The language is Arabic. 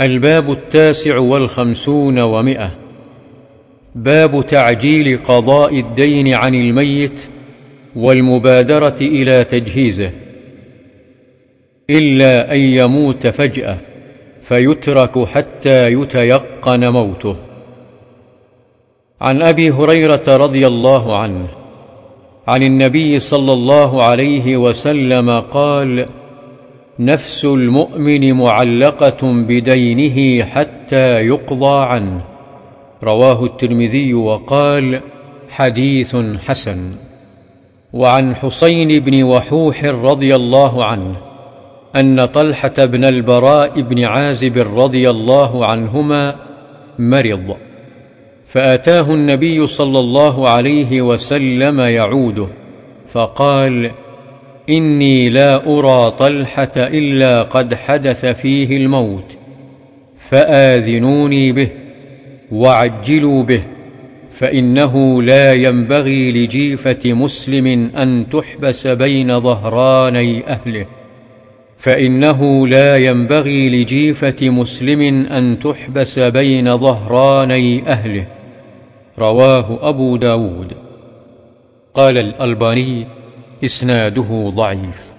الباب التاسع والخمسون ومئة. باب تعجيل قضاء الدين عن الميت والمبادرة إلى تجهيزه. إلا أن يموت فجأة فيترك حتى يتيقن موته. عن أبي هريرة رضي الله عنه عن النبي صلى الله عليه وسلم قال نفس المؤمن معلقة بدينه حتى يقضى عنه. رواه الترمذي وقال حديث حسن. وعن حسين بن وحوح رضي الله عنه أن طلحة بن البراء بن عازب رضي الله عنهما مرض فأتاه النبي صلى الله عليه وسلم يعوده فقال إني لا أرى طلحة إلا قد حدث فيه الموت فآذنوني به وعجلوا به فإنه لا ينبغي لجيفة مسلم أن تحبس بين ظهراني أهله فإنه لا ينبغي لجيفة مسلم أن تحبس بين ظهراني أهله رواه أبو داود. قال الألباني إسناده ضعيف.